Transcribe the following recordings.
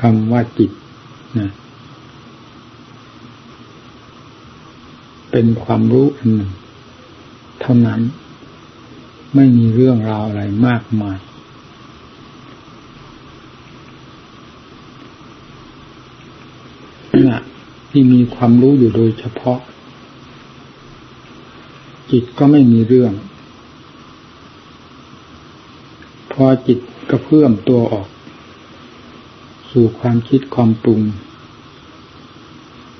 คำว่าจิตนะเป็นความรู้อันหนึ่งเท่านั้น ไม่มีเรื่องราวอะไรมากมายขณะที่มีความรู้อยู่โดยเฉพาะ จิตก็ไม่มีเรื่อง พอจิตก็เพิ่มตัวออก สู่ความคิดความปรุง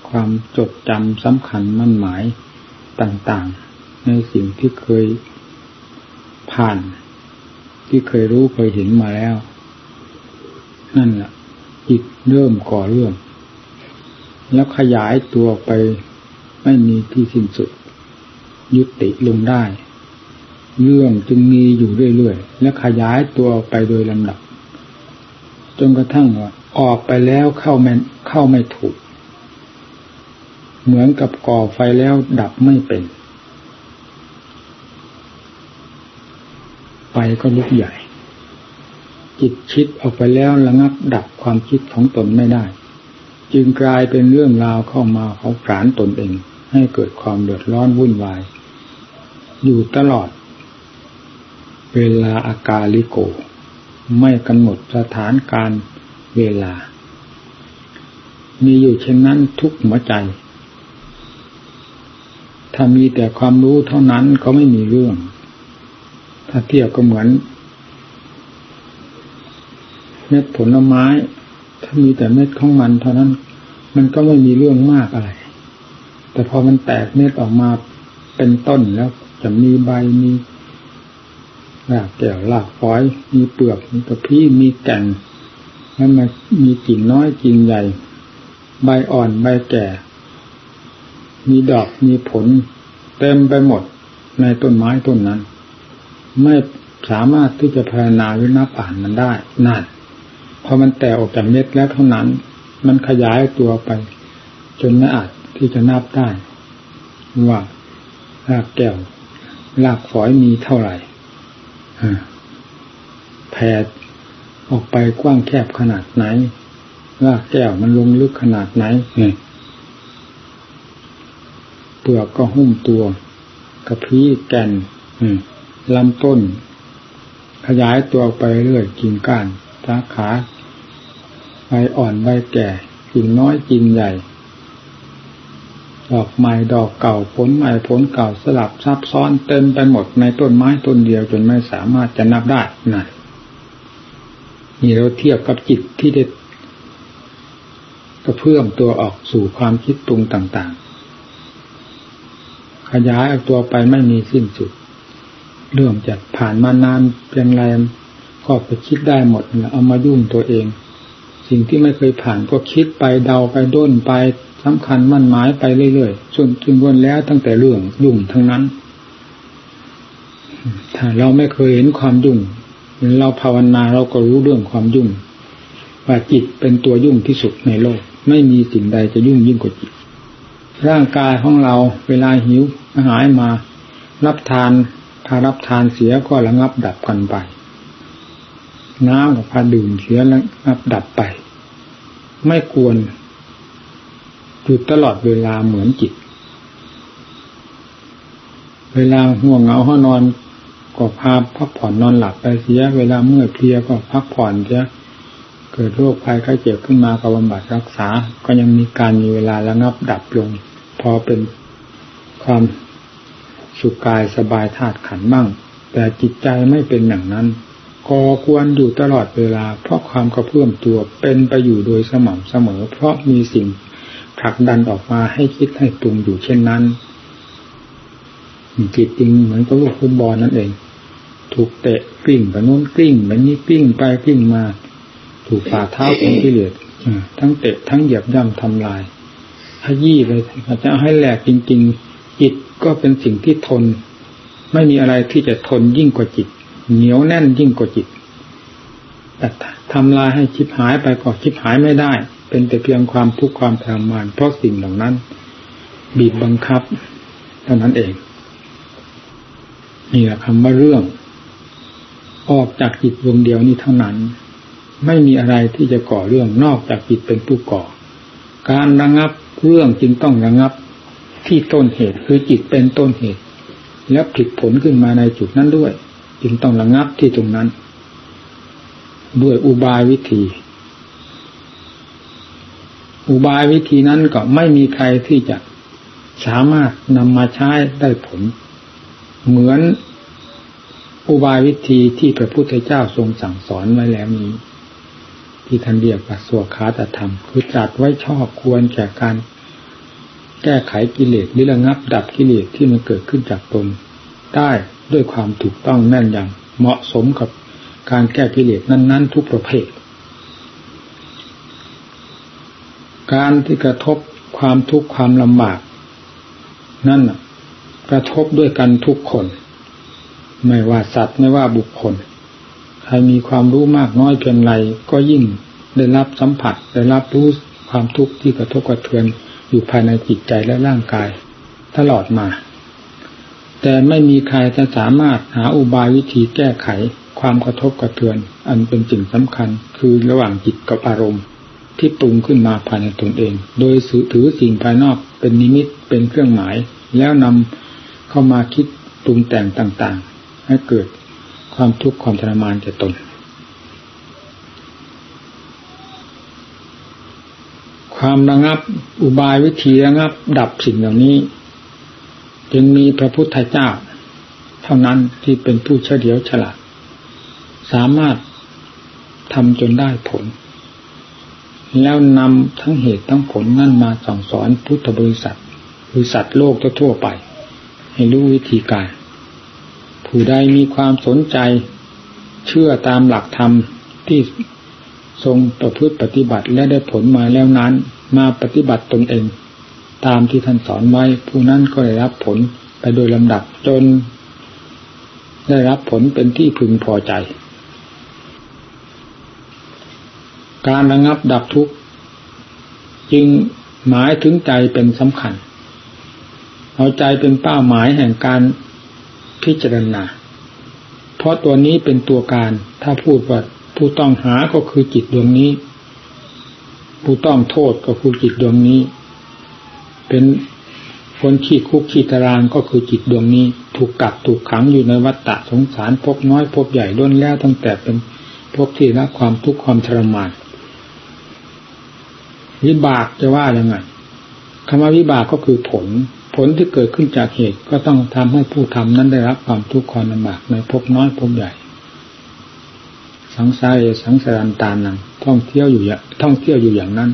ความจดจำสำคัญมั่นหมายต่างๆ ในสิ่งที่เคยผ่าน ที่เคยรู้เคยเห็นมาแล้ว นั่นแหละจิตเริ่มก่อเรื่อง แล้วขยายตัวไปไม่มีที่สิ้นสุด ยุติลงได้ เรื่องจึงมีอยู่เรื่อยๆ และขยายตัวไปโดยลำดับจนกระทั่งว่า ออกไปแล้วเข้าไม่เข้าไม่ถูก เหมือนกับก่อไฟแล้วดับไม่เป็น ไปก็ลุกใหญ่ จิตคิดออกไปแล้วระงับดับความคิดของตนไม่ได้ จึงกลายเป็นเรื่องราวเข้ามาเขาผานตนเอง ให้เกิดความเดือดร้อนวุ่นวาย อยู่ตลอด เวลาอากาลิโก ไม่กำหนดสถานการณ์ เวลา มีอยู่เช่นนั้นทุกหัวใจ ถ้ามีแต่ความรู้เท่านั้นก็ไม่มีเรื่อง ถ้าเทียบก็เหมือน เม็ดผลไม้ ถ้ามีแต่เม็ดของมัน เท่านั้น มันก็ไม่มีเรื่องมากอะไร แต่พอมันแตกเม็ดออกมาเป็นต้นแล้วจะมีใบมีรากแก้วรากฟอย มีเปลือก มีกระพี้มีแก่น แล้วมันมีกิ่งน้อยกิ่งใหญ่ ใบอ่อนใบแก่ มีดอกมีผล เต็มไปหมดในต้นไม้ต้นนั้น ไม่สามารถที่จะพารณาหรือนับอ่านมันได้นั่นพอมันแตกออกจากเม็ดแล้วเท่านั้น มันขยายตัวไป จนไม่อาจที่จะนับได้ ว่ารากแก้วรากฝอยมีเท่าไหร่แผ่ ออกไปกว้างแคบขนาดไหนรากแก้วมันลงลึกขนาดไหนเปลือกก็หุ้มตัว กระพี้แก่นลำต้น ขยายตัวไปเรื่อยกิ่งก้านสาขาใบอ่อนใบแก่กิ่งน้อยกิ่งใหญ่ ดอกใหม่ดอกเก่าผลใหม่ผลเก่าสลับซับซ้อนเต็มไปหมดในต้นไม้ต้นเดียวจนไม่สามารถจะนับได้น่ะ นี่เราเทียบกับจิตที่ได้กระเพื่อมตัวออกสู่ความคิดปรุงต่างๆ ขยายออกตัวไปไม่มีสิ้นสุด เรื่องจะผ่านมานานเพียงไรก็ไปคิดได้หมดเอามายุ่งตัวเอง สิ่งที่ไม่เคยผ่านก็คิดไปเดาไปด้นไปสำคัญมั่นหมายไปเรื่อยๆจนถึงวันแล้วตั้งแต่เรื่องยุ่งทั้งนั้น ถ้าเราไม่เคยเห็นความยุ่ง เราภาวนาเราก็รู้เรื่องความยุ่ง ว่าจิตเป็นตัวยุ่งที่สุดในโลก ไม่มีสิ่งใดจะยุ่งยิ่งกว่าจิต ร่างกายของเราเวลาหิวอาหารมา รับทานถ้ารับทานเสียก็ระงับดับกันไป น้ำกับพาดื่มเสียแล้วนับดับไป ไม่ควรอยู่ตลอดเวลาเหมือนจิต เวลาห่วงเหงาห้อนอน ก็พาพักผ่อนนอนหลับไปเสีย เวลาเมื่อเพลียก็พักผ่อนเสียเกิดโรคภัยไข้เจ็บขึ้นมาก็บำบัดรักษา ก็ยังมีการมีเวลาระงับดับลง พอเป็นความสุขกายสบายธาตุขันบ้าง แต่จิตใจไม่เป็นอย่างนั้นก่อควรอยู่ตลอดเวลา เพราะความกระเพื่อมตัวเป็นไปอยู่โดยสม่ำเสมอ เพราะมีสิ่งผลักดันออกมาให้คิดให้ปรุงอยู่เช่นนั้น จิตจริงเหมือนกับลูกฟุตบอลนั่นเอง ถูกเตะกลิ้งไปโน้นกลิ้งไปนี้กลิ้งไปกลิ้งมา ถูกฝ่าเท้าของกิเลสทั้งเตะทั้งเหยียบย่ำทำลายขยี้เลยจะให้แหลกจริง ๆ จิตก็เป็นสิ่งที่ทน ไม่มีอะไรที่จะทนยิ่งกว่าจิต เหนียวแน่นยิ่งกว่าจิตแต่ทำลายให้ชิบหายไปก็ชิบหายไม่ได้ เป็นแต่เพียงความทุกข์ความทรมานเพราะสิ่งเหล่านั้น บีบบังคับเท่านั้นเอง นี่แหละคำว่าเรื่อง ออกจากจิตดวงเดียวนี้เท่านั้น ไม่มีอะไรที่จะก่อเรื่องนอกจากจิตเป็นผู้ก่อ การระงับเรื่องจึงต้องระงับที่ต้นเหตุคือจิตเป็นต้นเหตุ แล้วผิดผลขึ้นมาในจุดนั้นด้วย จึงต้องระงับที่ตรงนั้น ด้วยอุบายวิธี อุบายวิธีนั้นก็ไม่มีใครที่จะสามารถนำมาใช้ได้ผล เหมือนอุบายวิธีที่พระพุทธเจ้าทรงสั่งสอนไว้แล้วนี้ ที่ท่านเรียกว่าสวขาตธรรม คือจัดไว้ชอบควรแก่การแก้ไขกิเลสหรือระงับดับกิเลสที่มันเกิดขึ้นจากตนได้ด้วยความถูกต้องแม่นยำเหมาะสมกับการแก้กิเลสนั้น ๆ ทุกประเภท การที่กระทบความทุกข์ความลำบาก นั่น กระทบด้วยกันทุกคน ไม่ว่าสัตว์ไม่ว่าบุคคล ใครมีความรู้มากน้อยเพียงไรก็ยิ่งได้รับสัมผัสได้รับรู้ความทุกข์ที่กระทบกระเทือนอยู่ภายในจิตใจและร่างกาย ตลอดมา แต่ไม่มีใครจะสามารถหาอุบายวิธีแก้ไขความกระทบกระเทือน อันเป็นสิ่งสำคัญคือระหว่างจิตกับอารมณ์ ที่ปรุงขึ้นมาภายในตนเอง โดยถือสิ่งภายนอกเป็นนิมิตเป็นเครื่องหมาย แล้วนำ เข้ามาคิดปรุงแต่งต่าง ๆ ให้เกิดความทุกข์ความทรมานแก่ตน ความระงับอุบายวิธีระงับ ดับสิ่งเหล่านี้ จึงมีพระพุทธเจ้า เท่านั้นที่เป็นผู้เฉลียวฉลาด สามารถทำจนได้ผล แล้วนำทั้งเหตุทั้งผลนั่นมาสั่งสอนพุทธบริษัทบริษัทโลกทั่วไป ให้รู้วิธีการ ผู้ใดมีความสนใจ เชื่อตามหลักธรรมที่ทรงประพฤติปฏิบัติและได้ผลมาแล้วนั้น มาปฏิบัติตนเอง ตามที่ท่านสอนไว้ ผู้นั้นก็ได้รับผลไปโดยลำดับจน ได้รับผลเป็นที่พึงพอใจ การระงับดับทุกข์จึงหมายถึงใจเป็นสำคัญ เอาใจเป็นเป้าหมายแห่งการพิจารณา เพราะตัวนี้เป็นตัวการ ถ้าพูดว่าผู้ต้องหาก็คือจิตดวงนี้ ผู้ต้องโทษก็คือจิตดวงนี้ เป็นคนขี้คุกขี้ตารางก็คือจิตดวงนี้ ถูกกักถูกขังอยู่ในวัฏฏะสงสารพบน้อยพบใหญ่ล้นแล้วตั้งแต่เป็นพบที่รับความทุกข์ความทรมานวิบากจะว่ายังไงคำว่าวิบากก็คือผล ผลที่เกิดขึ้นจากเหตุก็ต้องทำให้ผู้ทำนั้นได้รับความทุกข์ความลำบากในภพน้อยภพใหญ่ สังสารสังสารันตานังท่องเที่ยวอยู่อย่างท่องเที่ยวอยู่อย่างนั้น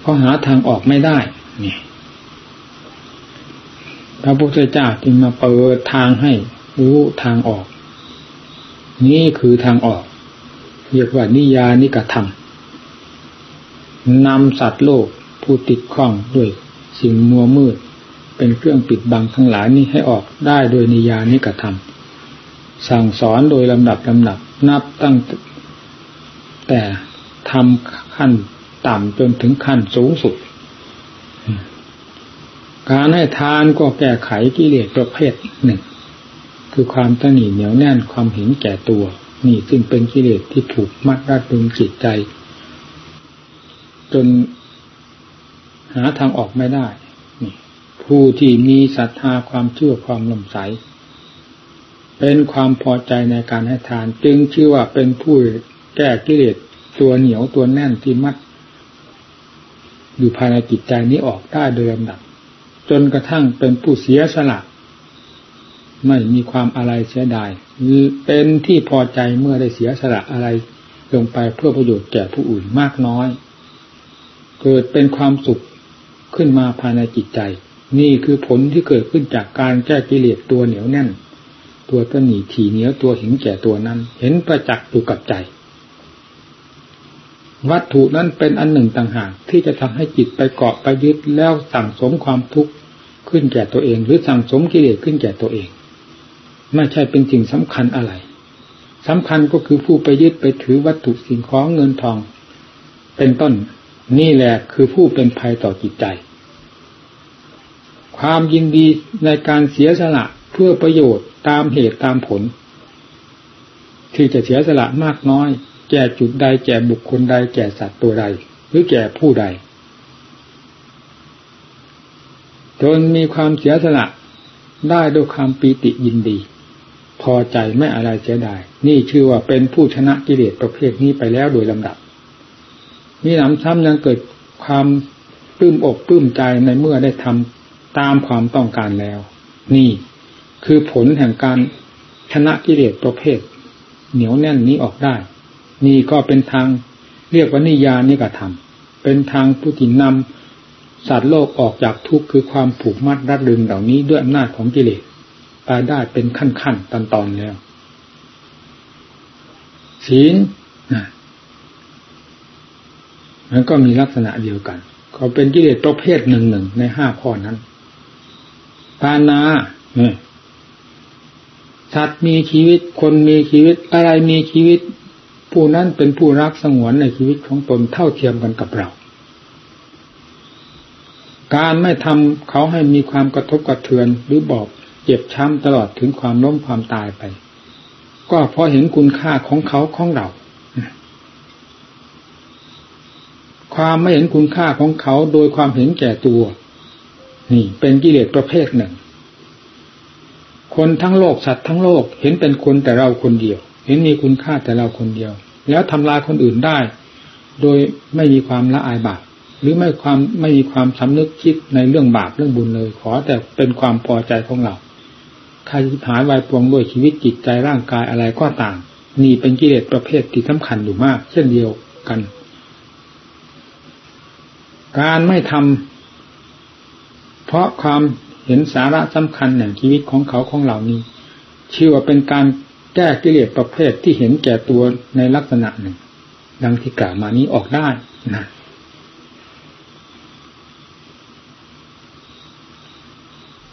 เพราะหาทางออกไม่ได้นี่พระพุทธเจ้าจึงมาเปิดทางให้รู้ทางออก นี่คือทางออก เรียกว่านิยานิกระทำนำสัตว์โลกผู้ติดข้องด้วยสิ่งมัวมืด เป็นเครื่องปิดบังทั้งหลายนี้ให้ออกได้โดยนิยานิกระทำสั่งสอนโดยลำดับลำดับนับตั้งแต่ทำขั้นต่ำจนถึงขั้นสูงสุด การให้ทานก็แก้ไขกิเลสประเภทหนึ่ง คือความตนีเหนียวแน่นความเห็นแก่ตัว นี่จึงเป็นกิเลสที่ผูกมัดรัดรึงจิตใจ จนหาทางออกไม่ได้ ผู้ที่มีศรัทธาความเชื่อความลมใส เป็นความพอใจในการให้ทาน จึงชื่อว่าเป็นผู้แก้กิเลสตัวเหนียวตัวแน่นที่มัด อยู่ภายในจิตใจนี้ออกได้โดยลำดับ จนกระทั่งเป็นผู้เสียสละไม่มีความอะไรเสียดายเป็นที่พอใจเมื่อได้เสียสละอะไรลงไปเพื่อประโยชน์แก่ผู้อื่นมากน้อย เกิดเป็นความสุขขึ้นมาภายในจิตใจ นี่คือผลที่เกิดขึ้นจากการแก้กิเลสตัวเหนียวแน่น ตัวตนีถี่เหนียวตัวหิงแก่ตัวนั้น เห็นประจักษ์อยู่กับใจ วัตถุนั้นเป็นอันหนึ่งต่างหากที่จะทำให้จิตไปเกาะไปยึดแล้วสั่งสมความทุกข์ขึ้นแก่ตัวเอง หรือสั่งสมกิเลสขึ้นแก่ตัวเอง ไม่ใช่เป็นสิ่งสำคัญอะไรสำคัญก็คือผู้ไปยึดไปถือวัตถุสิ่งของเงินทอง เป็นต้นนี่แหละคือผู้เป็นภัยต่อจิตใจ ความยินดีในการเสียสละเพื่อประโยชน์ตามเหตุตามผล ที่จะเสียสละมากน้อย แก่จุดใดแก่บุคคลใดแก่สัตว์ตัวใด หรือแก่ผู้ใด จนมีความเสียสละได้ด้วยความปีติยินดี พอใจไม่อะไรเสียดาย นี่ชื่อว่าเป็นผู้ชนะกิเลสประเภทนี้ไปแล้วโดยลำดับมีหนำซ้ำยังเกิดความปลื้มอกปลื้มใจในเมื่อได้ทำ ตามความต้องการแล้ว นี่คือผลแห่งการชนะกิเลสประเภท เหนียวแน่นนี้ออกได้ นี่ก็เป็นทางเรียกว่านิยานิกระทำเป็นทางผู้ที่นำสัตว์โลกออกจากทุกข์คือความผูกมัดรัดดึงเหล่านี้ด้วยอำนาจของกิเลสไปได้เป็นขั้นขั้นตอนตอนแล้ว ศีลนะมันก็มีลักษณะเดียวกันเขาเป็นกิเลสประเภทหนึ่งหนึ่งในห้าข้อนั้น ปานาสัตว์มีชีวิต คนมีชีวิต อะไรมีชีวิต ผู้นั้นเป็นผู้รักสงวนในชีวิตของตนเท่าเทียมกันกับเรา การไม่ทำเขาให้มีความกระทบกระเทือนหรือบอกเจ็บช้ำตลอดถึงความล้มความตายไป ก็เพราะเห็นคุณค่าของเขาของเรา ความไม่เห็นคุณค่าของเขาโดยความเห็นแก่ตัว นี่เป็นกิเลสประเภทหนึ่ง คนทั้งโลกสัตว์ทั้งโลกเห็นเป็นคนแต่เราคนเดียว เห็นมีคุณค่าแต่เราคนเดียว แล้วทำลายคนอื่นได้ โดยไม่มีความละอายบาปหรือไม่ความไม่มีความสำนึกคิดในเรื่องบาปเรื่องบุญเลย ขอแต่เป็นความพอใจของเราใครหายวายปวงด้วยชีวิตจิตใจร่างกายอะไรก็ต่าง นี่เป็นกิเลสประเภทที่สำคัญอยู่มาก เช่นเดียวกัน การไม่ทำ เพราะความเห็นสาระสำคัญแห่งชีวิตของเขาของเหล่านี้ ชื่อว่าเป็นการแก้กิเลสประเภทที่เห็นแก่ตัวในลักษณะหนึ่ง ดังที่กล่าวมานี้ออกได้นะ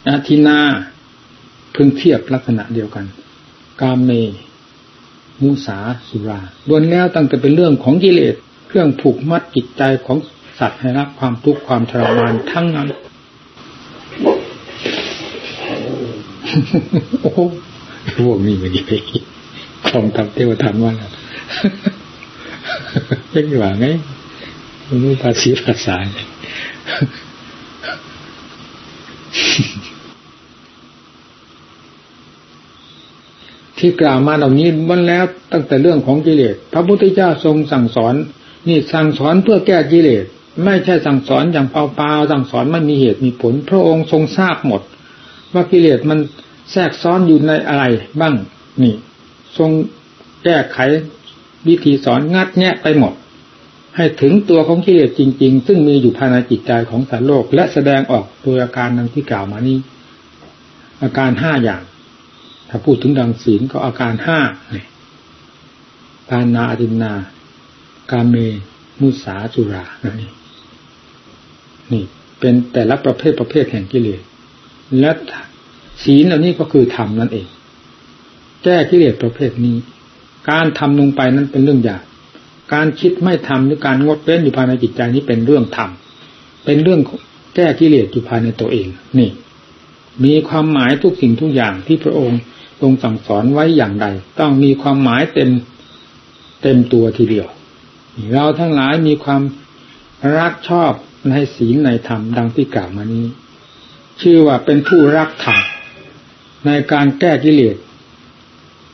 อาทินาพึงเทียบลักษณะเดียวกัน กามเม มุสาสุราล้วนแล้วตั้งแต่เป็นเรื่องของกิเลส เครื่องผูกมัดจิตใจของสัตว์ให้รับความทุกข์ความทรมานทั้งนั้น โอ้พวกนี้มันยังของทำเทวธรรมว่าเป็นว่าไงมันรู้ภาษีภาษาที่กล่าวมาเหล่านี้มันแล้วตั้งแต่เรื่องของกิเลสพระพุทธเจ้าทรงสั่งสอน นี่สั่งสอนเพื่อแก้กิเลสไม่ใช่สั่งสอนอย่างเปล่าๆสั่งสอนไม่มีเหตุมีผล พระองค์ทรงทราบหมด ว่ากิเลสมัน แทรกซ้อนอยู่ในอะไรบ้างนี่ ทรงแก้ไขวิธีสอนงัดแงะไปหมด ให้ถึงตัวของกิเลสจริง ๆ ซึ่งมีอยู่ภายในจิตใจของสัตว์โลก และแสดงออกโดยอาการดังที่กล่าวมานี้ อาการห้าอย่าง ถ้าพูดถึงดังศีลก็อาการห้านี่ยปานาอดินนา กาเม มุสาจุรานี่นี่ เป็นแต่ละประเภทประเภทแห่งกิเลสและ ศีลเหล่านี้ก็คือธรรมนั่นเอง แก้กิเลสประเภทนี้ การทำลงไปนั้นเป็นเรื่องยากการคิดไม่ทำหรือการงดเว้นอยู่ภายในจิตใจนี้เป็นเรื่องธรรมเป็นเรื่องแก้กิเลสอยู่ภายในตัวเอง นี่ มีความหมายทุกสิ่งทุกอย่างที่พระองค์ทรงสั่งสอนไว้อย่างใด ต้องมีความหมายเต็มเต็มตัวทีเดียว เราทั้งหลายมีความรักชอบในศีลในธรรมดังที่กล่าวมานี้ ชื่อว่าเป็นผู้รักธรรม ในการแก้กิเลส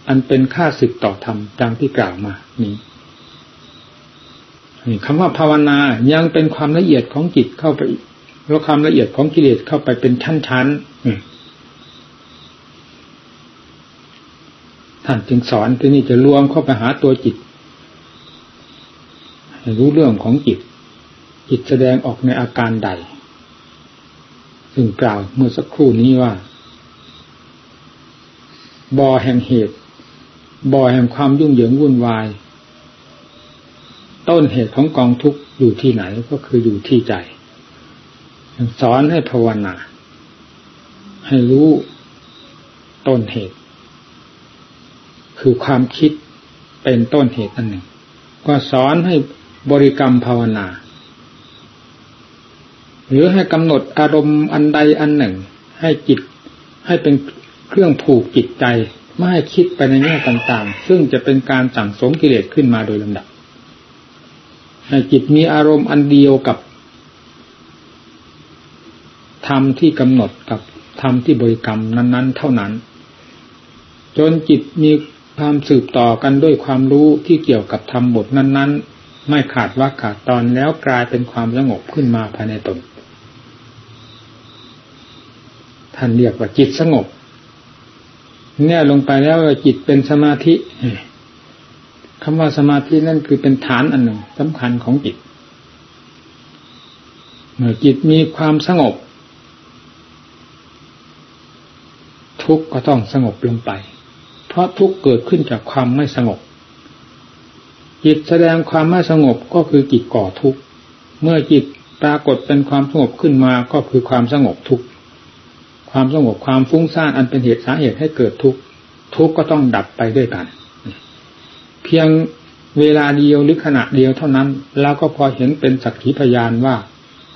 อันเป็นค่าศึกต่อธรรมดังที่กล่าวมานี้คำว่าภาวนายังเป็นความละเอียดของจิตเข้าไปแล้วความละเอียดของกิเลสเข้าไปเป็นชั้นๆท่านจึงสอนที่นี่จะรวมเข้าไปหาตัวจิตรู้เรื่องของจิต จิตแสดงออกในอาการใด ซึ่งกล่าวเมื่อสักครู่นี้ว่า บ่อแห่งเหตุ บ่อแห่งความยุ่งเหยิงวุ่นวาย ต้นเหตุของกองทุกข์อยู่ที่ไหนก็คืออยู่ที่ใจ สอนให้ภาวนา ให้รู้ต้นเหตุ คือความคิดเป็นต้นเหตุอันหนึ่ง ก็สอนให้บริกรรมภาวนา หรือให้กำหนดอารมณ์อันใดอันหนึ่ง ให้จิตให้เป็น เครื่องผูกจิตใจไม่ให้คิดไปในแง่ต่างๆ ซึ่งจะเป็นการสั่งสมกิเลสขึ้นมาโดยลำดับให้จิตมีอารมณ์อันเดียวกับธรรมที่กำหนดกับธรรมที่บริกรรมนั้น ๆ เท่านั้น จนจิตมีความสืบต่อกันด้วยความรู้ที่เกี่ยวกับธรรมบทนั้น ๆ ไม่ขาดว่าขาดตอนแล้วกลายเป็นความสงบขึ้นมาภายในตนท่านเรียกว่าจิตสงบ เนี่ยลงไปแล้วจิตเป็นสมาธิคำว่าสมาธินั่นคือเป็นฐานอันหนึ่งสำคัญของจิต เมื่อจิตมีความสงบ ทุกข์ก็ต้องสงบลงไป เพราะทุกข์เกิดขึ้นจากความไม่สงบ จิตแสดงความไม่สงบก็คือจิตก่อทุกข์ เมื่อจิตปรากฏเป็นความสงบขึ้นมาก็คือความสงบทุกข์ ความสงบความฟุ้งซ่านอันเป็นเหตุสาเหตุให้เกิดทุกข์ทุกข์ก็ต้องดับไปด้วยกัน เพียงเวลาเดียวหรือขณะเดียวเท่านั้นเราก็พอเห็นเป็นสักขีพยานว่า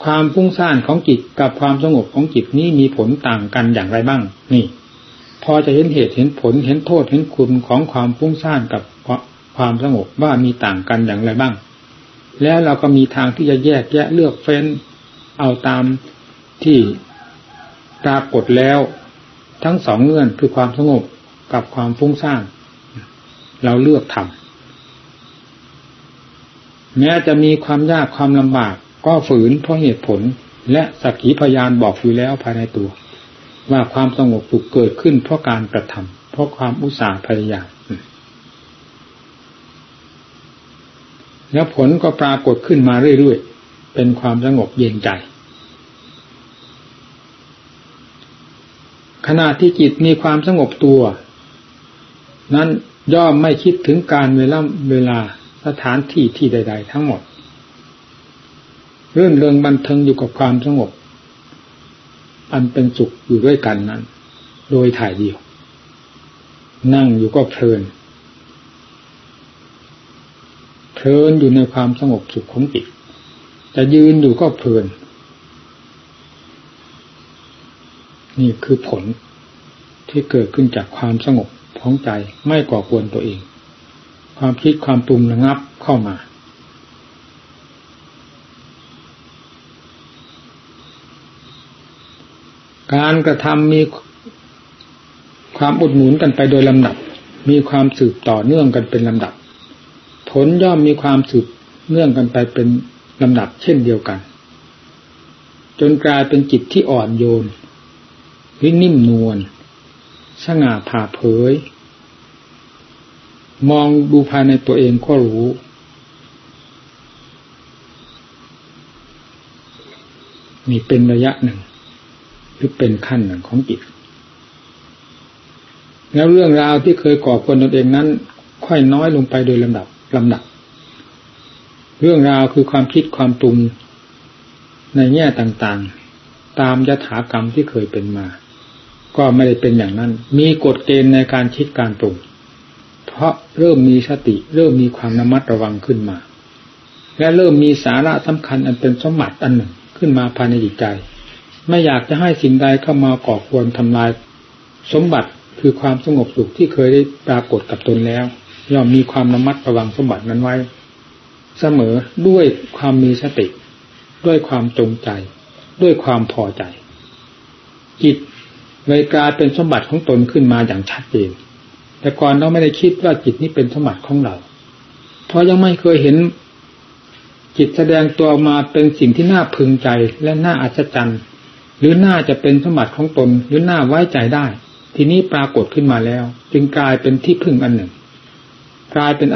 ความฟุ้งซ่านของจิตกับความสงบของจิตนี้มีผลต่างกันอย่างไรบ้าง นี่ พอจะเห็นเหตุเห็นผลเห็นโทษเห็นคุณของความฟุ้งซ่านกับความสงบว่ามีต่างกันอย่างไรบ้าง แล้วเราก็มีทางที่จะแยกแยะเลือกเฟ้นเอาตามที่ ปรากฏแล้ว ทั้งสองเงื่อนคือความสงบกับความฟุ้งซ่านเราเลือกทำแม้จะมีความยากความลำบาก ก็ฝืนเพราะเหตุผล และสักขีพยานบอกอยู่แล้วภายในตัว ว่าความสงบสุขเกิดขึ้นเพราะการกระทำเพราะความอุตสาห์พยายามแล้วผลก็ปรากฏขึ้นมาเรื่อยๆ เป็นความสงบเย็นใจ ขณะที่จิตมีความสงบตัว นั้นย่อมไม่คิดถึงการเวลาเวลาสถานที่ที่ใด ๆ ทั้งหมดเรื่องเรื่องบันเทิงอยู่กับความสงบ อันเป็นสุขอยู่ด้วยกันนั้น โดยถ่ายเดียว นั่งอยู่ก็เพลิน เพลินอยู่ในความสงบสุขของจิตจะยืนอยู่ก็เพลิน นี่คือผลที่เกิดขึ้นจากความสงบของใจไม่ก่อควรตัวเอง ความคิดความปรุงระงับเข้ามา การกระทำมีความอุดหนุนกันไปโดยลำดับ มีความสืบต่อเนื่องกันเป็นลำดับ ผลย่อมมีความสืบเนื่องกันไปเป็นลำดับเช่นเดียวกัน จนกลายเป็นจิตที่อ่อนโยน วินิ่มนวลสง่าผ่าเผย มองดูภายในตัวเองก็รู้มีเป็นระยะหนึ่ง หรือเป็นขั้นหนึ่งของจิต แล้วเรื่องราวที่เคยก่อควรตนเองนั้น ค่อยน้อยลงไปโดยลำดับลำดับ เรื่องราวคือความคิดความปรุงในแง่ต่างๆ ตามยถากรรมที่เคยเป็นมา ก็ไม่ได้เป็นอย่างนั้น มีกฎเกณฑ์ในการคิดการปรุงเพราะเริ่มมีสติ เริ่มมีความระมัดระวังขึ้นมา และเริ่มมีสาระสำคัญอันเป็นสมบัติอันหนึ่งขึ้นมาภายในจิตใจ ไม่อยากจะให้สิ่งใดเข้ามาก่อควรทำลาย สมบัติคือความสงบสุขที่เคยได้ปรากฏกับตนแล้ว ย่อมมีความระมัดระวังสมบัตินั้นไว้ เสมอด้วยความมีสติ ด้วยความจงใจ ด้วยความพอใจจิต เลยกลายเป็นสมบัติของตนขึ้นมาอย่างชัดเจน แต่ก่อนเราไม่ได้คิดว่าจิตนี้เป็นสมบัติของเรา เพราะยังไม่เคยเห็นจิตแสดงตัวมาเป็นสิ่งที่น่าพึงใจและน่าอัศจรรย์ หรือน่าจะเป็นสมบัติของตนหรือน่าไว้ใจได้ ทีนี้ปรากฏขึ้นมาแล้ว จึงกลายเป็นที่พึ่งอันหนึ่ง กลายเป็น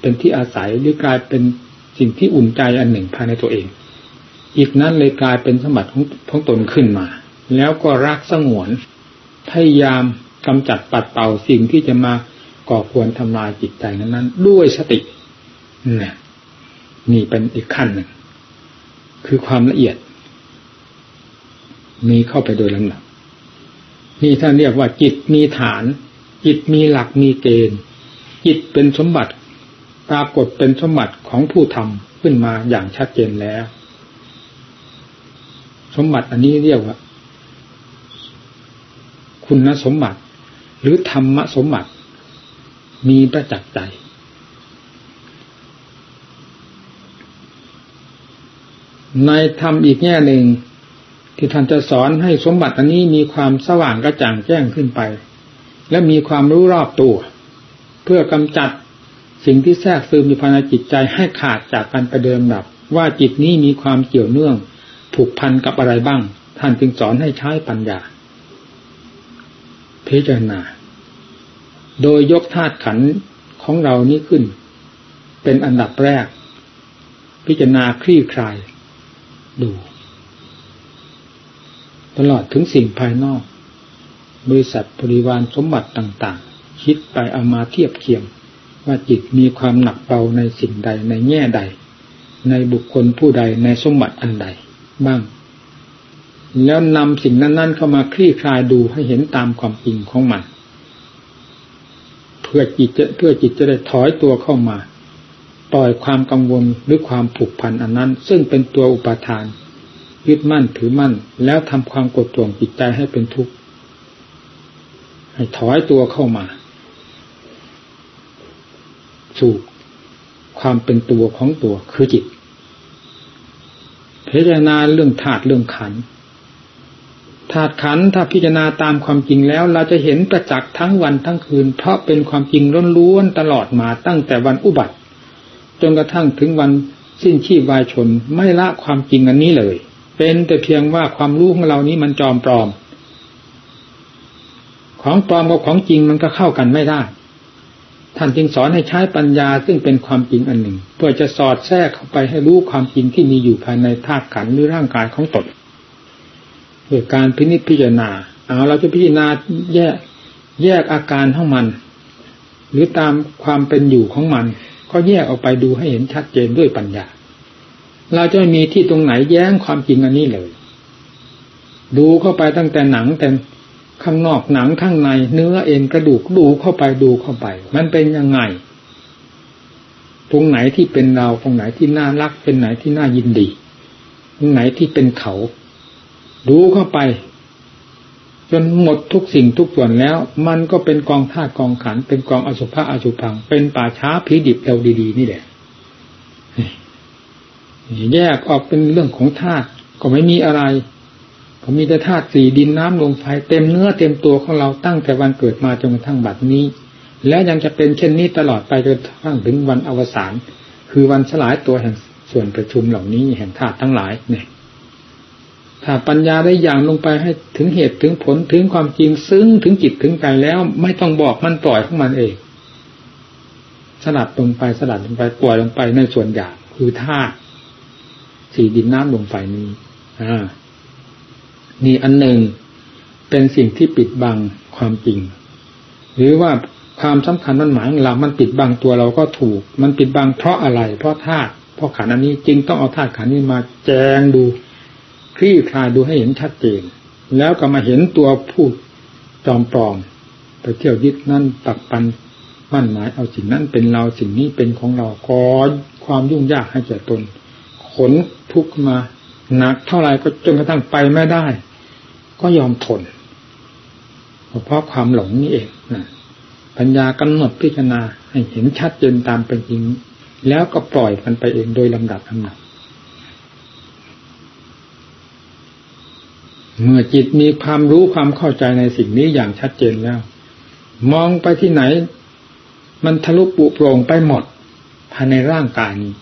เป็นที่อาศัยหรือกลายเป็นสิ่งที่อุ่นใจอันหนึ่งภายในตัวเอง อีกนั้นเลยกลายเป็นสมบัติของของตนขึ้นมา แล้วก็รักสงวน พยายามกำจัดปัดเป่าสิ่งที่จะมาก่อควรทำลายจิตใจนั้นๆ ด้วยสตินี่นี่เป็นอีกขั้นหนึ่ง คือความละเอียด มีเข้าไปโดยลำดับนี่ท่านเรียกว่า จิตมีฐาน จิตมีหลักมีเกณฑ์ จิตเป็นสมบัติปรากฏเป็นสมบัติของผู้ทำขึ้นมาอย่างชัดเจนแล้ว สมบัติอันนี้เรียกว่า คุณสมบัติ หรือธรรมสมบัติ มีประจักษ์ใจ ในธรรมอีกแง่หนึ่ง ที่ท่านจะสอนให้สมบัติอันนี้มีความสว่างกระจ่างแจ้งขึ้นไป และมีความรู้รอบตัว เพื่อกำจัดสิ่งที่แทรกซึมอยู่ภายในจิตใจให้ขาดจากการประเดิมดับ ว่าจิตนี้มีความเกี่ยวเนื่อง ผูกพันกับอะไรบ้าง ท่านจึงสอนให้ใช้ปัญญา พิจารณา โดยยกธาตุขันของเรานี้ขึ้น เป็นอันดับแรก พิจารณาคลี่คลาย ดู ตลอดถึงสิ่งภายนอก บริษัทบริวารสมบัติต่าง ๆ คิดไปเอามาเทียบเคียง ว่าจิตมีความหนักเบาในสิ่งใดในแง่ใด ในบุคคลผู้ใดในสมบัติอันใด บ้าง แล้วนำสิ่งนั้น ๆ เข้ามาคลี่คลายดูให้เห็นตามความจริงของมัน เพื่อจิตจะเพื่อจิตจะได้ถอยตัวเข้ามา ปล่อยความกังวลหรือความผูกพันอันนั้น ซึ่งเป็นตัวอุปาทาน ยึดมั่นถือมั่น แล้วทำความกดท่วงจิตใจให้เป็นทุกข์ให้ถอยตัวเข้ามา สู่ความเป็นตัวของตัวคือจิตพิจารณาเรื่องธาตุเรื่องขันธ์ ธาตุขันถ้าพิจารณาตามความจริงแล้ว เราจะเห็นประจักษ์ทั้งวันทั้งคืน เพราะเป็นความจริงล้วนๆตลอดมาตั้งแต่วันอุบัติ จนกระทั่งถึงวันสิ้นชีพวายชนไม่ละความจริงอันนี้เลย เป็นแต่เพียงว่าความรู้ของเรานี้มันจอมปลอม ของปลอมกับของจริงมันก็เข้ากันไม่ได้ ท่านจึงสอนให้ใช้ปัญญาซึ่งเป็นความจริงอันหนึ่ง เพื่อจะสอดแทรกเข้าไปให้รู้ความจริงที่มีอยู่ภายในธาตุขันหรือร่างกายของตน ด้วยการพินิจพิจารณาเอาเราจะพิจารณาแยกแยกอาการของมัน หรือตามความเป็นอยู่ของมัน ก็แยกออกไปดูให้เห็นชัดเจนด้วยปัญญา เราจะไม่มีที่ตรงไหนแย้งความจริงอันนี้เลย ดูเข้าไปตั้งแต่หนังแต่ข้างนอกหนังข้างใน เนื้อเอ็นกระดูกดูเข้าไปดูเข้าไป มันเป็นยังไง ตรงไหนที่เป็นเราตรงไหนที่น่ารัก เป็นไหนที่น่ายินดี ตรงไหนที่เป็นเขา ดูเข้าไป จนหมดทุกสิ่งทุกส่วนแล้ว มันก็เป็นกองธาตุกองขัน เป็นกองอสุภะอสุพัง เป็นป่าช้าผีดิบเราดีๆ นี่แหละแยกออกเป็นเรื่องของธาตุก็ไม่มีอะไรก็มีแต่ธาตุสี่ดินน้ำลมไฟเต็มเนื้อเต็มตัวของเราตั้งแต่วันเกิดมาจนกระทั่งบัดนี้ และยังจะเป็นเช่นนี้ตลอดไปจนกระทั่งถึงวันอวสานคือวันสลายตัวแห่งส่วนประชุมเหล่านี้แห่งธาตุทั้งหลายเนี่ย ถ้าปัญญาได้อย่างลงไปให้ถึงเหตุถึงผลถึงความจริงซึ้งถึงจิตถึงใจแล้ว ไม่ต้องบอกมันปล่อยของมันเองสลัดลงไปสลัดลงไปปล่อยลงไปในส่วนหยาบคือธาตุสี่ดินน้ำลมไฟนี้อ่านี่อันหนึ่งเป็นสิ่งที่ปิดบังความจริง หรือว่าความสำคัญมันหมายของเรา มันปิดบังตัวเราก็ถูก มันปิดบังเพราะอะไร เพราะธาตุเพราะขันอันนี้จึงต้องเอาธาตุขันนี้มาแจงดู คลี่คลายดูให้เห็นชัดเจน แล้วก็มาเห็นตัวผู้จอมปลอม ไปเที่ยวยึดนั่นตักปันมั่นหมายเอาสิ่งนั้นเป็นเราสิ่งนี้เป็นของเราขอความยุ่งยากให้แก่ตน ขนทุกมาหนักเท่าไรก็จนกระทั่งไปไม่ได้ ก็ยอมทน เพราะความหลงนี่เองนะปัญญากำหนดพิจารณาให้เห็นชัดเจนตามเป็นจริง แล้วก็ปล่อยมันไปเองโดยลำดับลำดับ เมื่อจิตมีความรู้ความเข้าใจในสิ่งนี้อย่างชัดเจนแล้ว มองไปที่ไหน มันทะลุปุโปร่งไปหมดภายในร่างกายนี้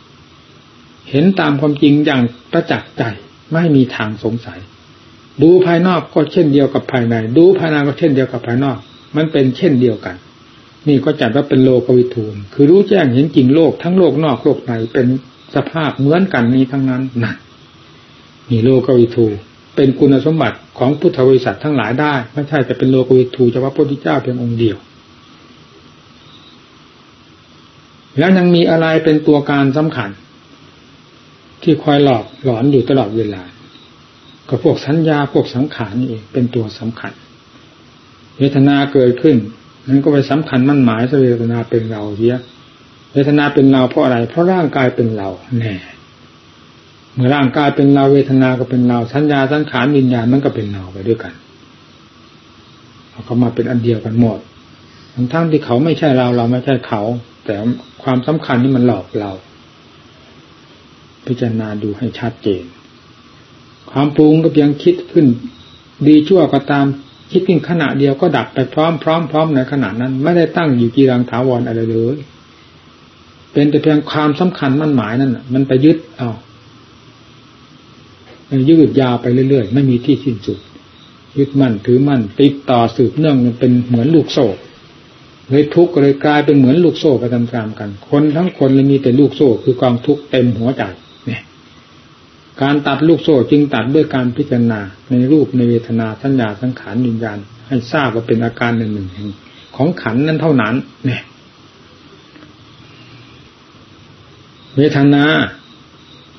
เห็นตามความจริงอย่างประจักษ์ใจไม่มีทางสงสัย ดูภายนอกก็เช่นเดียวกับภายใน ดูภายในก็เช่นเดียวกับภายนอก มันเป็นเช่นเดียวกัน นี่ก็จัดว่าเป็นโลกวิทูลคือรู้แจ้งเห็นจริงโลกทั้งโลกนอกโลกในเป็นสภาพเหมือนกันนี้ทั้งนั้นนะนี่โลกวิทูล เป็นคุณสมบัติของพุทธบริษัททั้งหลายได้ ไม่ใช่แต่เป็นโลกวิทูเฉพาะพระพุทธเจ้าเพียงองค์เดียว แล้วยังมีอะไรเป็นตัวการสำคัญ ที่คอยหลอกหลอนอยู่ตลอดเวลา ก็พวกสัญญาพวกสังขารนี่เองเป็นตัวสำคัญเวทนาเกิดขึ้นนั้นก็ไปสำคัญมั่นหมายเวทนาเป็นเราเยอะเวทนาเป็นเราเพราะอะไร เพราะร่างกายเป็นเราแน่ เมื่อร่างกายเป็นเราเวทนาก็เป็นเราสัญญาสังขารวิญญาณมันก็เป็นเราไปด้วยกันเขาก็มาเป็นอันเดียวกันหมดทั้งทั้งที่เขาไม่ใช่เราเราไม่ใช่เขา แต่ความสำคัญนี่มันหลอกเรา พิจารณาดูให้ชัดเจน ความปรุงก็เพียงคิดขึ้น ดีชั่วก็ตามคิดเพียงขณะเดียวก็ดับไปพร้อมพร้อมพร้อมในขณะนั้น ไม่ได้ตั้งอยู่กีรังถาวรอะไรเลย เป็นแต่เพียงความสำคัญมั่นหมายนั่นมันไปยึดเอา ยืดยาวไปเรื่อยๆ ไม่มีที่สิ้นสุด ยึดมั่นถือมั่นติดต่อสืบเนื่องมันเป็นเหมือนลูกโซ่เลยทุกข์เลยกลายเป็นเหมือนลูกโซ่ไปตามๆกัน คนทั้งคนเลยมีแต่ลูกโซ่ คือกองทุกข์เต็มหัวใจเนี่ยการตัดลูกโซ่จึงตัดด้วยการพิจารณา ในรูปในเวทนาสัญญาสังขารวิญญาณให้ทราบว่าเป็นอาการหนึ่งหนึ่งของขันนั้นเท่านั้น เนี่ย เวทนา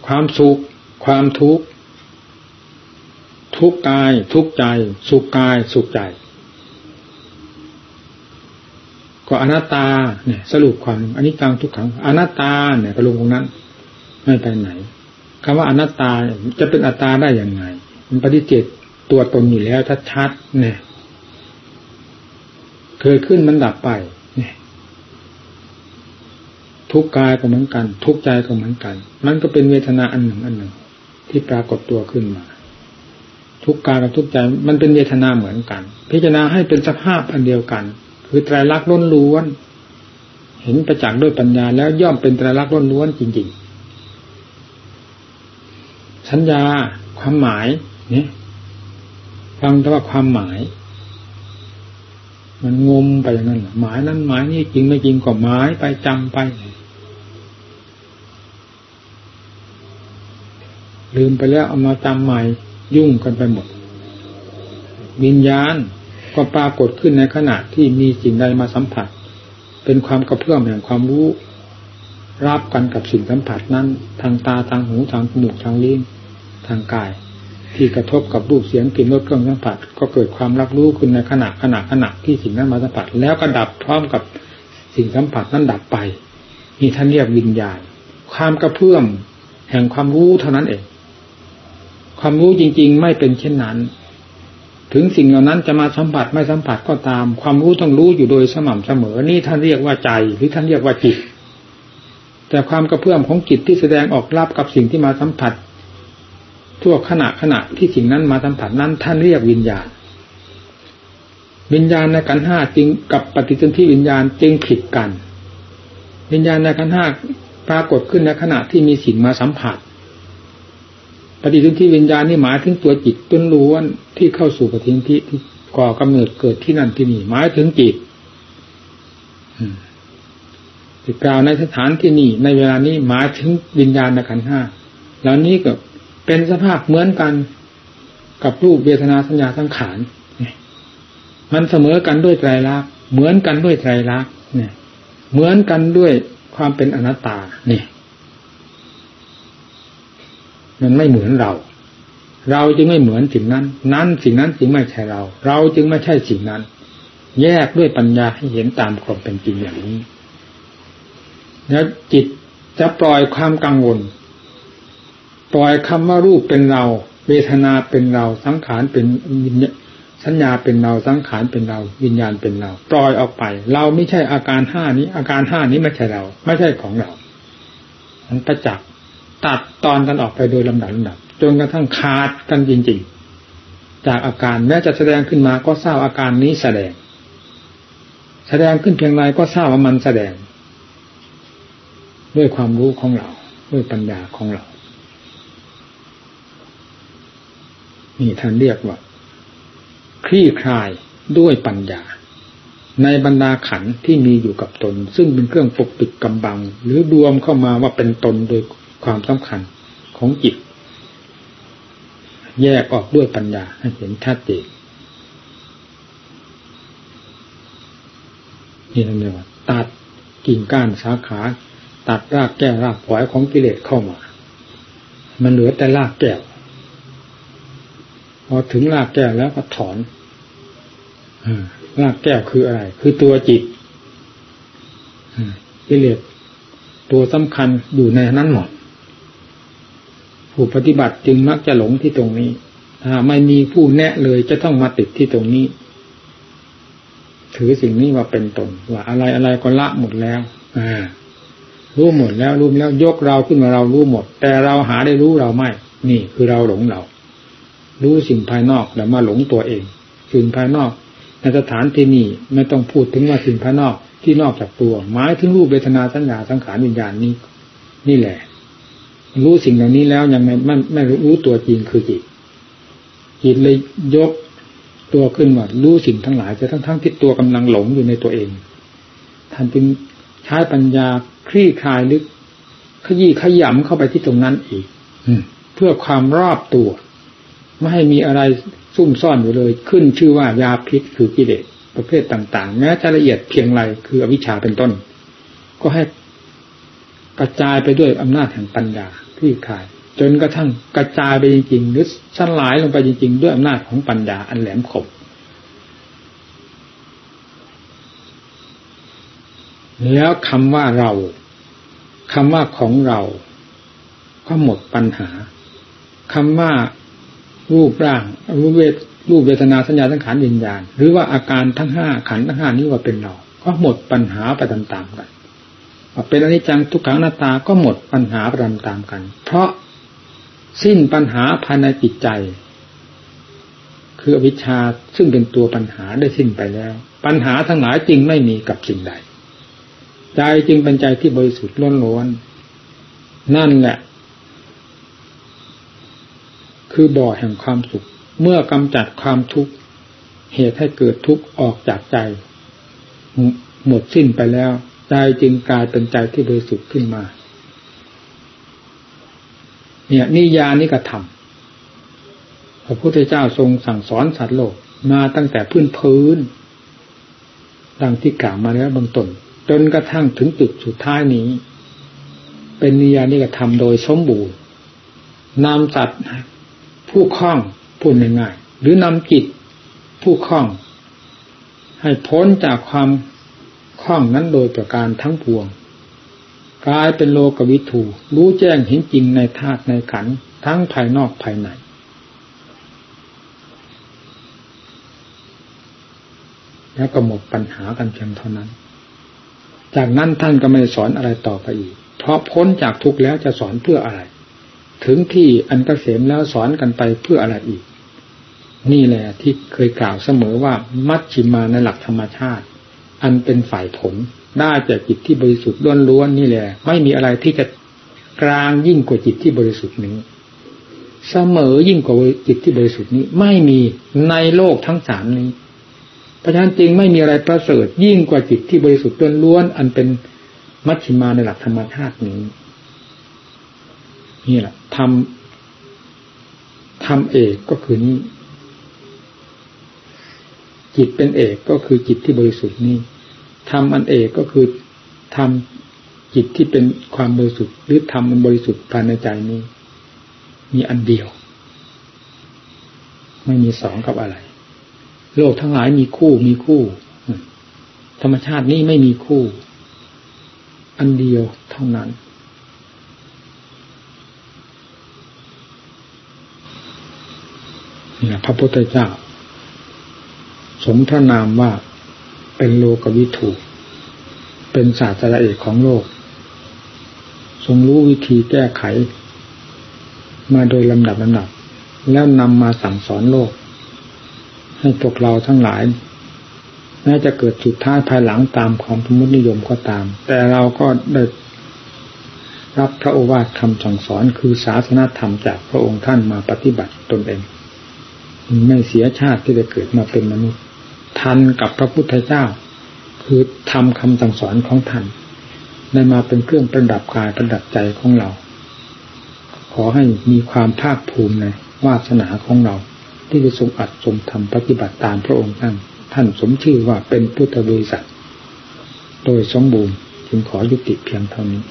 ความสุข ความทุกข์ ทุกกาย ทุกใจ สุขกาย สุขใจ ก็อนัตตาเนี่ย สรุปความอันนี้กลางทุกขังอนัตตาเนี่ยกระลงตรงนั้น ไม่ไปไหนคำว่าอนัตตาจะเป็นอัตตาได้อย่างไง มันปฏิเจตตัวตนอยู่แล้วชัดๆเนี่ย เคยขึ้นมันดับไปเนี่ยทุกกายก็เหมือนกัน ทุกใจก็เหมือนกัน มันก็เป็นเวทนาอันหนึ่งอันหนึ่ง ที่ปรากฏตัวขึ้นมา ทุกกายกับทุกใจมันเป็นเวทนาเหมือนกัน พิจารณาให้เป็นสภาพอันเดียวกัน คือไตรลักษณ์ล้นล้วน เห็นประจักษ์ด้วยปัญญาแล้วย่อมเป็นไตรลักษณ์ล้นล้วนจริง ๆ สัญญาความหมายเนี่ยฟังแต่ว่าความหมาย มันงมไปอย่างนั้นหมายนั้นหมายนี่จริงไม่จริงก็หมายไปจำไปลืมไปแล้วเอามาจำใหม่ ยุ่งกันไปหมด วิญญาณก็ปรากฏขึ้นในขณะที่มีสิ่งใดมาสัมผัส เป็นความกระเพื่อมแห่งความรู้ รับกันกับสิ่งสัมผัสนั้น ทางตาทางหูทางจมูกทางลิ้นทางกาย ที่กระทบกับรูปเสียงกลิ่นรสเครื่องสัมผัส ก็เกิดความรับรู้ขึ้นในขณะขณะขณะที่สิ่งนั้นมาสัมผัส แล้วก็ดับพร้อมกับสิ่งสัมผัสนั้นดับไปนี่ท่านเรียกวิญญาณ ความกระเพื่อมแห่งความรู้เท่านั้นเอง ความรู้จริง ๆ ไม่เป็นเช่นนั้น ถึงสิ่งเหล่านั้นจะมาสัมผัสไม่สัมผัสก็ตาม ความรู้ต้องรู้อยู่โดยสม่ำเสมอ นี่ท่านเรียกว่าใจหรือท่านเรียกว่าจิต แต่ความกระเพื่อมของจิตที่แสดงออกรับกับสิ่งที่มาสัมผัส ทั่วขณะขณะที่สิ่งนั้นมาสัมผัสนั้น ท่านเรียกวิญญาณ วิญญาณในกันห้าจริงกับปฏิสนธิวิญญาณจึงผิดกัน วิญญาณในกันห้าปรากฏขึ้นในขณะที่มีสิ่งมาสัมผัส ปฏิสนธิวิญญาณนี่หมายถึงตัวจิตต้นล้วนที่เข้าสู่ปฏิสนธิที่ก่อกำเนิดเกิดที่นั่นที่นี่หมายถึงจิตที่กล่าวในสถานที่นี่ในเวลานี้หมายถึงวิญญาณนขันห้าแล้วนี้ก็เป็นสภาพเหมือนกันกับรูปเวทนาสัญญาสังขารมันเสมอกันด้วยไตรลักษณ์เหมือนกันด้วยไตรลักษณ์เนี่ย เหมือนกันด้วยความเป็นอนัตตาเนี่ย มันไม่เหมือนเรา เราจึงไม่เหมือนสิ่งนั้น นั้นสิ่งนั้นจึงไม่ใช่เรา เราจึงไม่ใช่สิ่งนั้น แยกด้วยปัญญาให้เห็นตามความเป็นจริงอย่างนี้ แล้วจิตจะปล่อยความกังวล ปล่อยคำว่ารูปเป็นเรา เวทนาเป็นเรา สังขารเป็นสัญญาเป็นเรา สังขารเป็นเรา วิญญาณเป็นเรา ปล่อยออกไป เราไม่ใช่อาการห้านี้ อาการห้านี้ไม่ใช่เรา ไม่ใช่ของเรา มันประจักษ ตัดตอนกันออกไปโดยลำดับลำดับจนกระทั่งขาดกันจริง ๆ จากอาการแม้จะแสดงขึ้นมาก็ทราบอาการนี้แสดง แสดงขึ้นเพียงไรก็ทราบว่ามันแสดง ด้วยความรู้ของเรา ด้วยปัญญาของเรา นี่ท่านเรียกว่า คลี่คลายด้วยปัญญา ในบรรดาขันที่มีอยู่กับตน ซึ่งเป็นเครื่องปกปิดกำบัง หรือรวมเข้ามาว่าเป็นตนโดย ความสำคัญของจิต แยกออกด้วยปัญญาให้เห็นชัดเจนนี่นั่นเองว่า ตัดกิ่งก้านสาขา ตัดรากแก้วรากฝอยของกิเลสเข้ามา มันเหลือแต่รากแก้วพอถึงรากแก้วแล้วก็ถอนรากแก้วคืออะไร คือตัวจิตกิเลสตัวสำคัญอยู่ในนั้นหมด ผู้ปฏิบัติจึงมักจะหลงที่ตรงนี้ ถ้าไม่มีผู้แนะเลยจะต้องมาติดที่ตรงนี้ ถือสิ่งนี้ว่าเป็นตนว่าอะไรอะไรก็ละหมดแล้ว อ่า รู้หมดแล้วรู้แล้วยกเราขึ้นมาเรารู้หมด แต่เราหาได้รู้เราไม่ นี่คือเราหลงเรา รู้สิ่งภายนอกแล้วมาหลงตัวเอง สิ่งภายนอกในสถานที่นี้ไม่ต้องพูดถึงว่าสิ่งภายนอกที่นอกจากตัว หมายถึงรูปเวทนาสัญญาสังขารวิญญาณนี้ นี่แหละ รู้สิ่งเหล่านี้แล้วยังไม่ไม่ไม่รู้ตัวจริงคือจิต จิตเลยยกตัวขึ้นว่ารู้สิ่งทั้งหลายจะทั้งทั้งที่ตัวกำลังหลงอยู่ในตัวเอง ท่านจึงใช้ปัญญาคลี่คลายลึกขยี้ขยำเข้าไปที่ตรงนั้นอีกเพื่อความรอบตัว ไม่ให้มีอะไรซุ่มซ่อนอยู่เลย ขึ้นชื่อว่ายาพิษคือกิเลสประเภทต่าง ๆ แม้จะละเอียดเพียงไรคืออวิชชาเป็นต้น ก็ให้กระจายไปด้วยอำนาจแห่งปัญญา ลี่คลาย จนกระทั่งกระจายไปจริงๆหรือสลายลงไปจริง ๆ ด้วยอำนาจของปัญญาอันแหลมคมแล้วคำว่าเราคำว่าของเรา ก็หมดปัญหาคำว่ารูปร่างรูปเวทรูปเวทนาสัญญาสังขารวิญญาณ หรือว่าอาการทั้งห้าขันทั้งห้านี้ว่าเป็นเรา ก็หมดปัญหาไปตามๆกัน เป็นอนิจจังทุกขังหน้าตาก็หมดปัญหาไปตามกัน เพราะสิ้นปัญหาภายในจิตใจ คืออวิชชาซึ่งเป็นตัวปัญหาได้สิ้นไปแล้ว ปัญหาทั้งหลายจริงไม่มีกับสิ่งใด ใจจริงเป็นใจที่บริสุทธิ์ล้นล้นนั่นแหละ คือบ่อแห่งความสุข เมื่อกำจัดความทุกข์เหตุให้เกิดทุกข์ออกจากใจ หมดสิ้นไปแล้ว ใจจึงกลายเป็นใจที่บริสุทธิ์ขึ้นมา เนี่ยนิยานิกระทำพระพุทธเจ้าทรงสั่งสอนสัตว์โลกมาตั้งแต่พื้นพื้น ดังที่กล่าวมาแล้วบางตนจนกระทั่งถึงจุดสุดท้ายนี้ เป็นนิยานิกระทำโดยสมบูรณ์นำสัตว์ผู้คล้องพูดง่ายๆหรือนำจิตผู้คล้อง ให้พ้นจากความ คล้องนั้นโดยประการทั้งปวงกลายเป็นโลกวิถูรู้แจ้งเห็นจริงในธาตุในขันทั้งภายนอกภายในแล้วก็หมดปัญหากันเพียงเท่านั้น จากนั้นท่านก็ไม่สอนอะไรต่อไปอีก เพราะพ้นจากทุกข์แล้วจะสอนเพื่ออะไร ถึงที่อันกเกษมแล้วสอนกันไปเพื่ออะไรอีก นี่แหละที่เคยกล่าวเสมอว่ามัชชิมาในหลักธรรมชาติ อันเป็นฝ่ายผลได้จากจิตที่บริสุทธิ์ล้วนๆนี่แหละ ไม่มีอะไรที่จะกลางยิ่งกว่าจิตที่บริสุทธิ์นี้ เสมอยิ่งกว่าจิตที่บริสุทธิ์นี้ ไม่มีในโลกทั้งสามนี้ เพราะฉะนั้นจริงไม่มีอะไรประเสริฐยิ่งกว่าจิตที่บริสุทธิ์ล้วนๆอันเป็นมัชฌิมาในหลักธรรมชาตินี้นี่แหละทำทำเอกก็คือนี้ จิตเป็นเอกก็คือจิตที่บริสุทธิ์นี้ ทำอันเอกก็คือทำจิตที่เป็นความบริสุทธิ์หรือทำมันบริสุทธิ์ภายในใจนี้ มีอันเดียว ไม่มีสองกับอะไร โลกทั้งหลายมีคู่มีคู่ธรรมชาตินี้ไม่มีคู่ อันเดียวเท่านั้น นี่พระพุทธเจ้า สมพระนามว่า เป็นโลกวิถูเป็นศาสตราเอกของโลก ทรงรู้วิธีแก้ไข มาโดยลำดับลำดับ แล้วนำมาสั่งสอนโลก ให้พวกเราทั้งหลายแม้จะเกิดสุดท้ายภายหลังตามความสมมตินิยมก็ตาม แต่เราก็ได้รับพระโอวาทคำสั่งสอนคือศาสนาธรรมจากพระองค์ท่านมาปฏิบัติตนเอง ไม่เสียชาติที่ได้เกิดมาเป็นมนุษย์ ทันกับพระพุทธเจ้า คือทำคำสั่งสอนของท่านได้มาเป็นเครื่องประดับกายประดับใจของเรา ขอให้มีความภาคภูมิในวาสนาของเรา ที่จะทรงอัดทรงทำปฏิบัติตามพระองค์ท่านท่านสมชื่อว่าเป็นพุทธบริษัท โดยสมบูรณ์จึงขอยุติเพียงเท่านี้